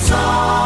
song.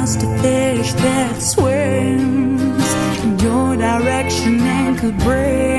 just a fish that swims in your direction and could break.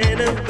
head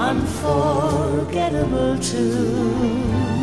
unforgettable too.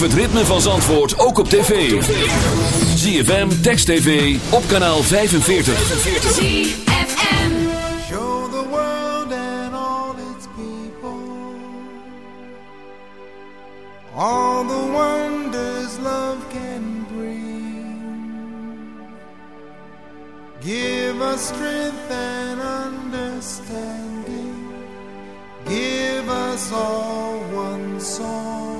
Beleef het ritme van Zandvoort ook op tv. ZFM, Text TV, op kanaal 45. ZFM. Show the world and all its people all the wonders love can bring. Give us strength and understanding. Give us all one song.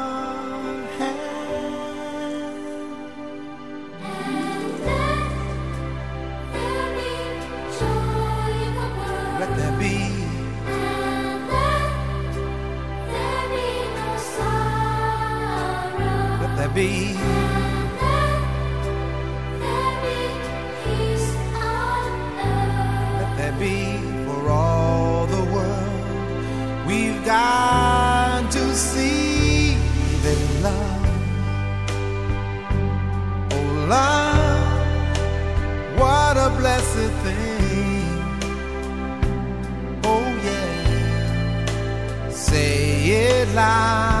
be Let there be for all the world. We've got to see that love, oh love, what a blessed thing. Oh yeah, say it loud.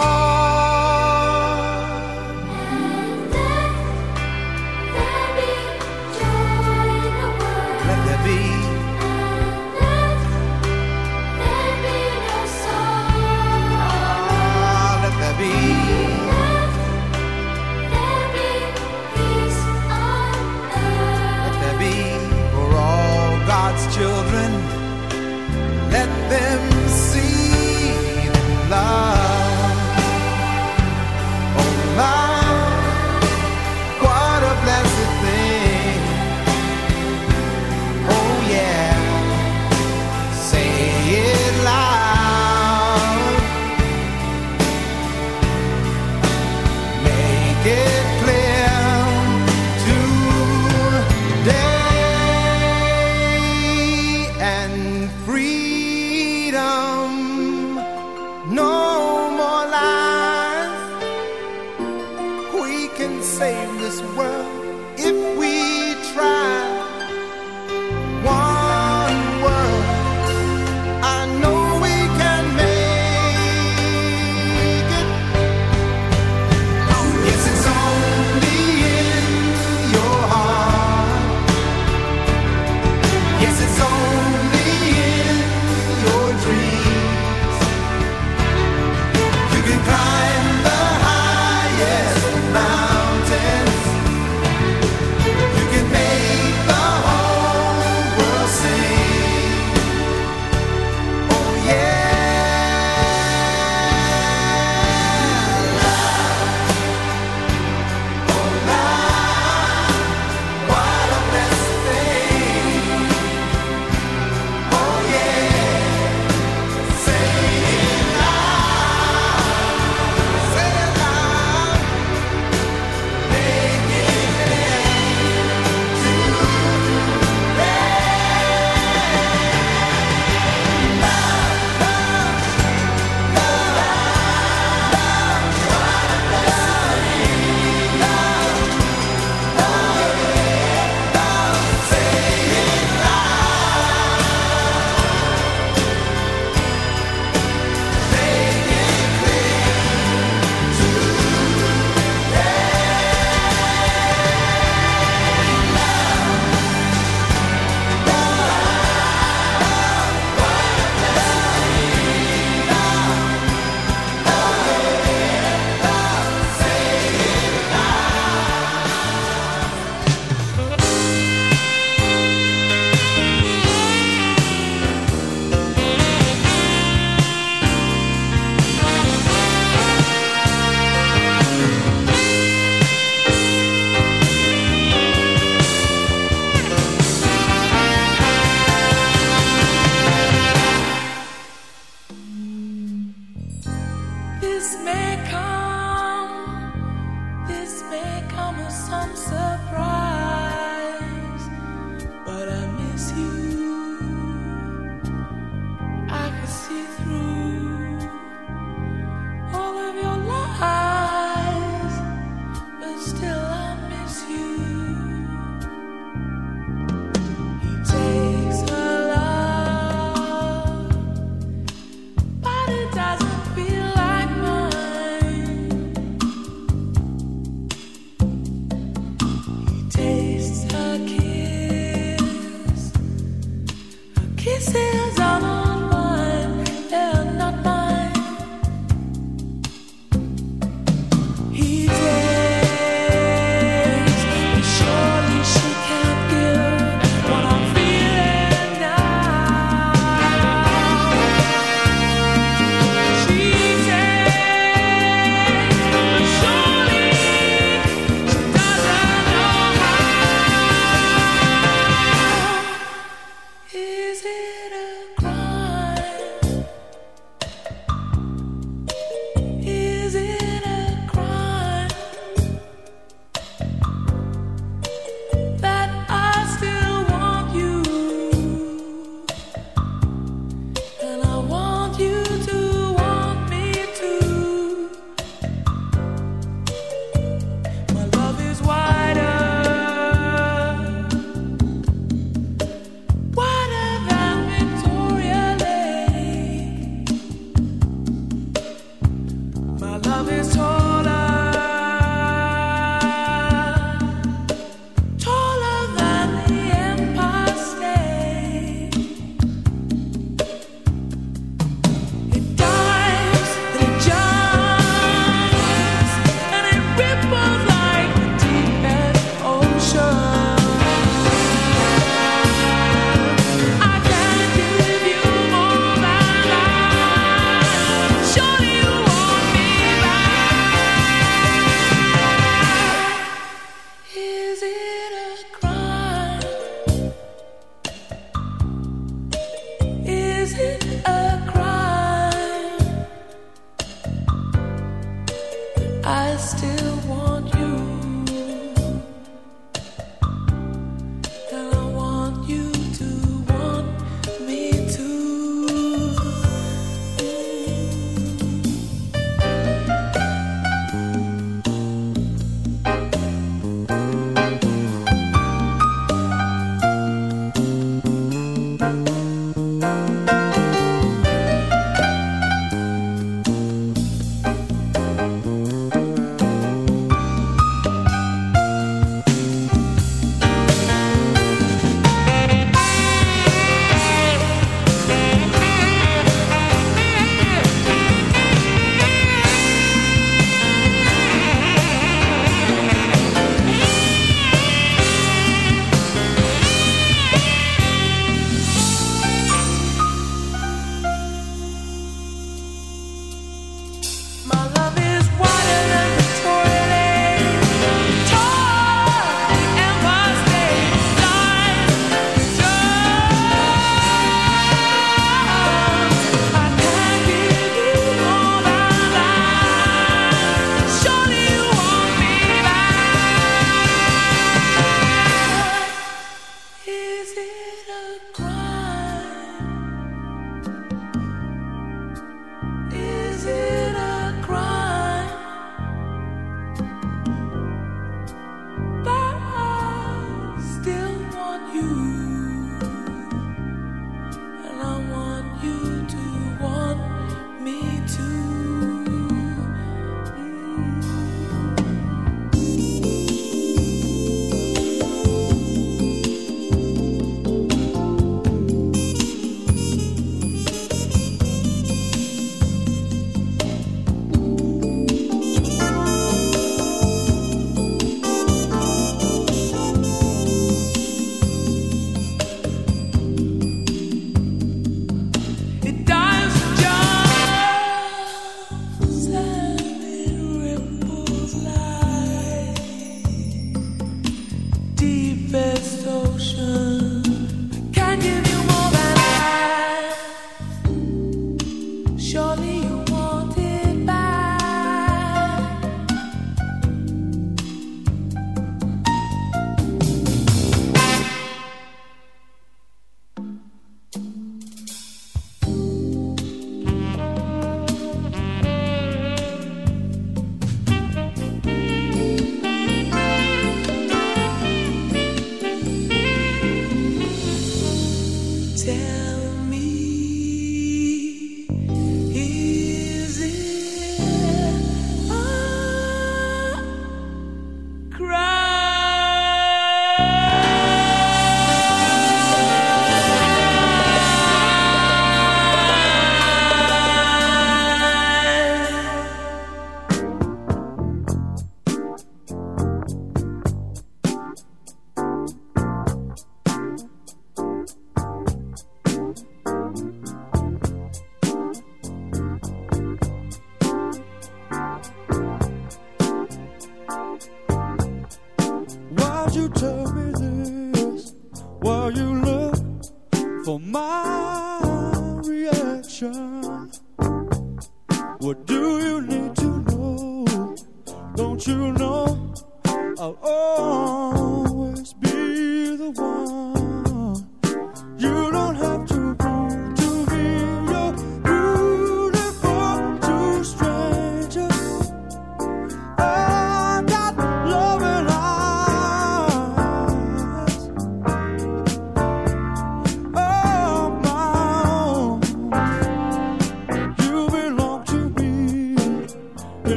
Them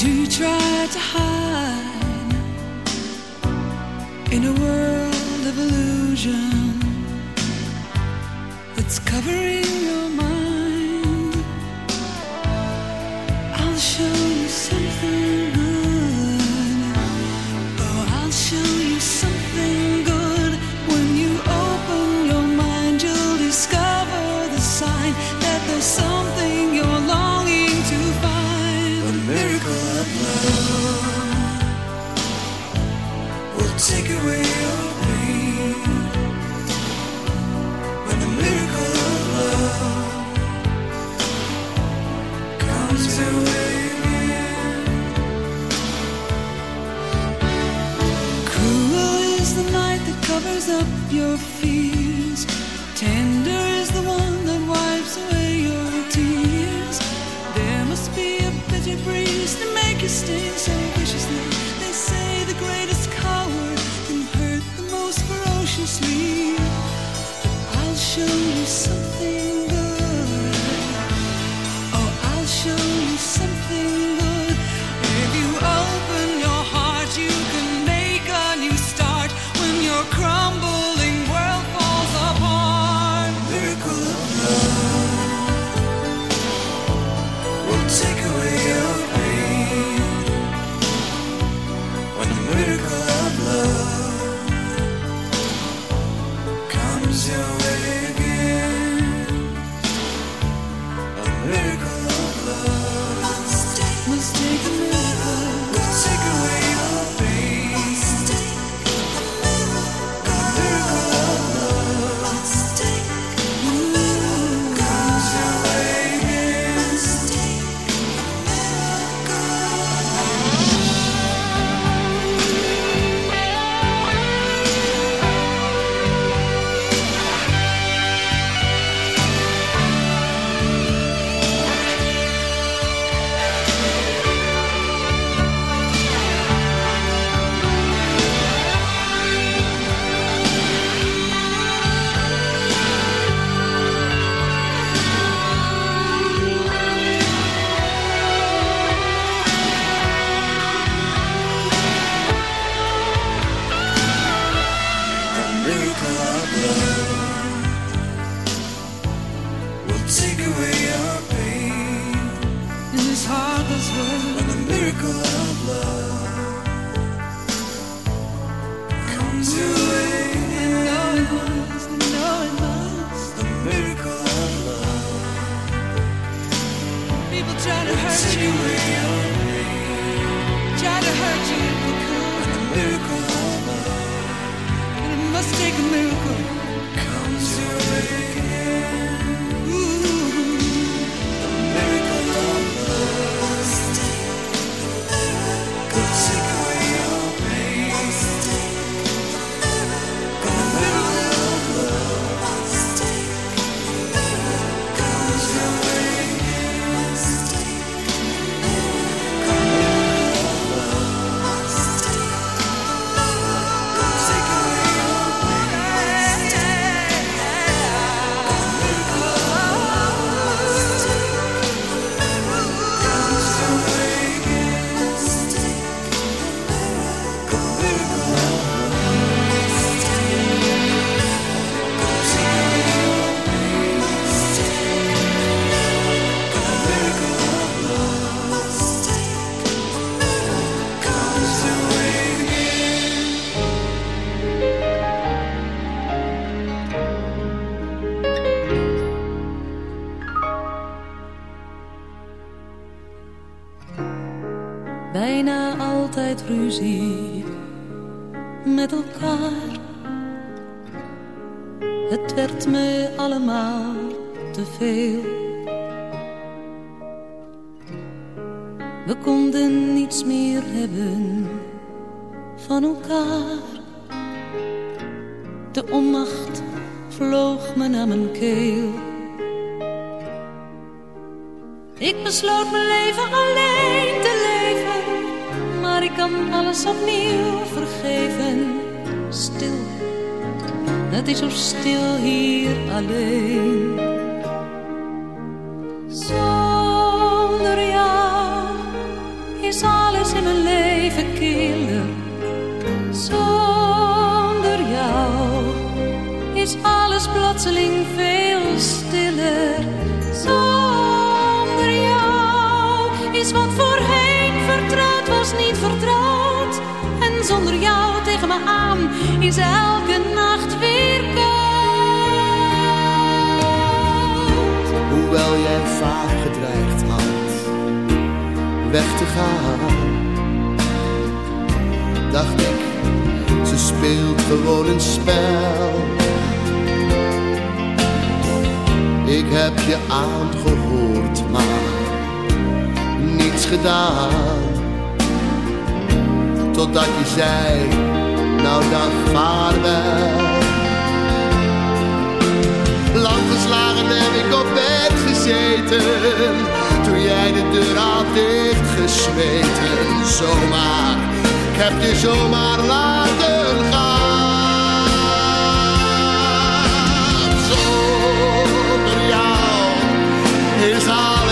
do try to hide in a world of illusion that's covering your mind. up your see zo stil hier alleen. heb je aangehoord, maar niets gedaan. Totdat je zei, nou dan vaarwel. Lang geslagen heb ik op bed gezeten, toen jij de deur had dichtgesmeten. Zomaar, ik heb je zomaar laten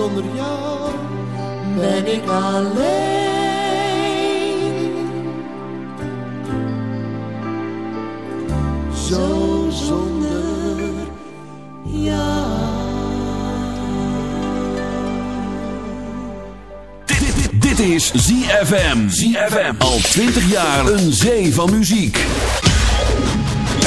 zonder jou ben ik alleen. Zo zonder jou. Dit, dit, dit is ZFM. ZFM. Al 20 jaar een zee van muziek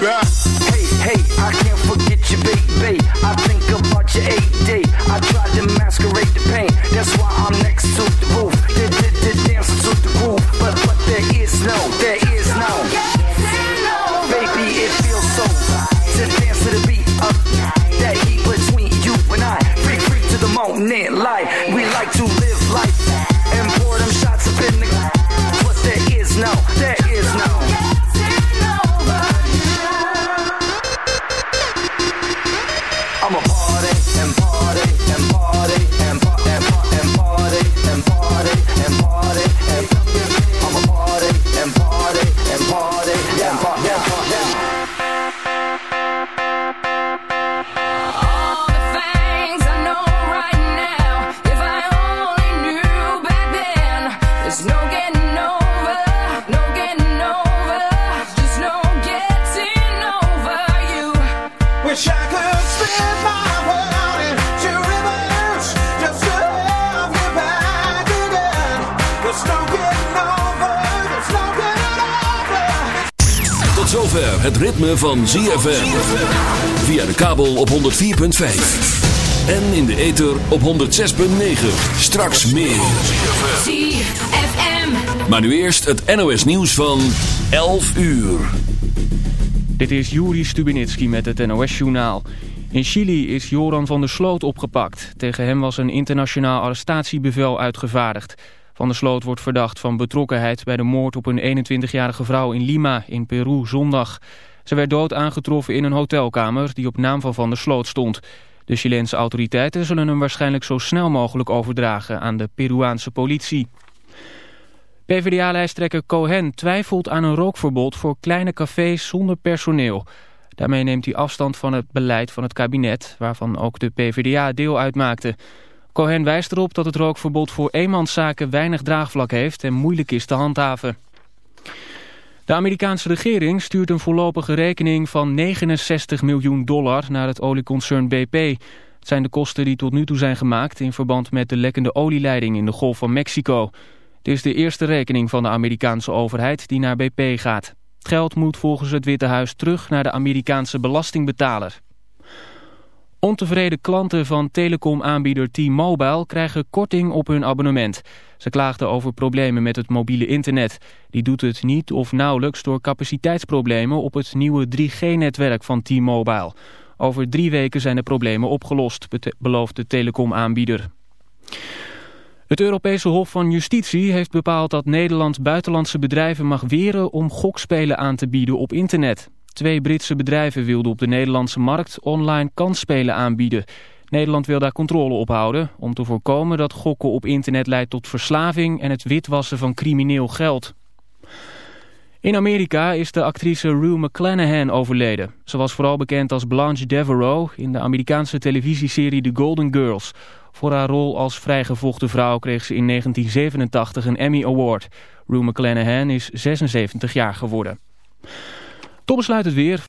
Back. Ritme van ZFM. Via de kabel op 104.5. En in de ether op 106.9. Straks meer. ZFM. Maar nu eerst het NOS nieuws van 11 uur. Dit is Juri Stubinitski met het NOS-journaal. In Chili is Joran van der Sloot opgepakt. Tegen hem was een internationaal arrestatiebevel uitgevaardigd. Van der Sloot wordt verdacht van betrokkenheid bij de moord op een 21-jarige vrouw in Lima in Peru zondag. Ze werd dood aangetroffen in een hotelkamer die op naam van Van der Sloot stond. De Chileense autoriteiten zullen hem waarschijnlijk zo snel mogelijk overdragen aan de Peruaanse politie. PvdA-lijsttrekker Cohen twijfelt aan een rookverbod voor kleine cafés zonder personeel. Daarmee neemt hij afstand van het beleid van het kabinet, waarvan ook de PvdA deel uitmaakte. Cohen wijst erop dat het rookverbod voor eenmanszaken weinig draagvlak heeft en moeilijk is te handhaven. De Amerikaanse regering stuurt een voorlopige rekening van 69 miljoen dollar naar het olieconcern BP. Het zijn de kosten die tot nu toe zijn gemaakt in verband met de lekkende olieleiding in de Golf van Mexico. Het is de eerste rekening van de Amerikaanse overheid die naar BP gaat. Het geld moet volgens het Witte Huis terug naar de Amerikaanse belastingbetaler. Ontevreden klanten van telecomaanbieder T-Mobile krijgen korting op hun abonnement. Ze klaagden over problemen met het mobiele internet. Die doet het niet of nauwelijks door capaciteitsproblemen op het nieuwe 3G-netwerk van T-Mobile. Over drie weken zijn de problemen opgelost, belooft de telecomaanbieder. Het Europese Hof van Justitie heeft bepaald dat Nederland buitenlandse bedrijven mag weren om gokspelen aan te bieden op internet. Twee Britse bedrijven wilden op de Nederlandse markt online kansspelen aanbieden. Nederland wil daar controle op houden om te voorkomen dat gokken op internet leidt tot verslaving en het witwassen van crimineel geld. In Amerika is de actrice Rue McClanahan overleden. Ze was vooral bekend als Blanche Devereaux in de Amerikaanse televisieserie The Golden Girls. Voor haar rol als vrijgevochten vrouw kreeg ze in 1987 een Emmy Award. Rue McClanahan is 76 jaar geworden. Tot besluit het weer.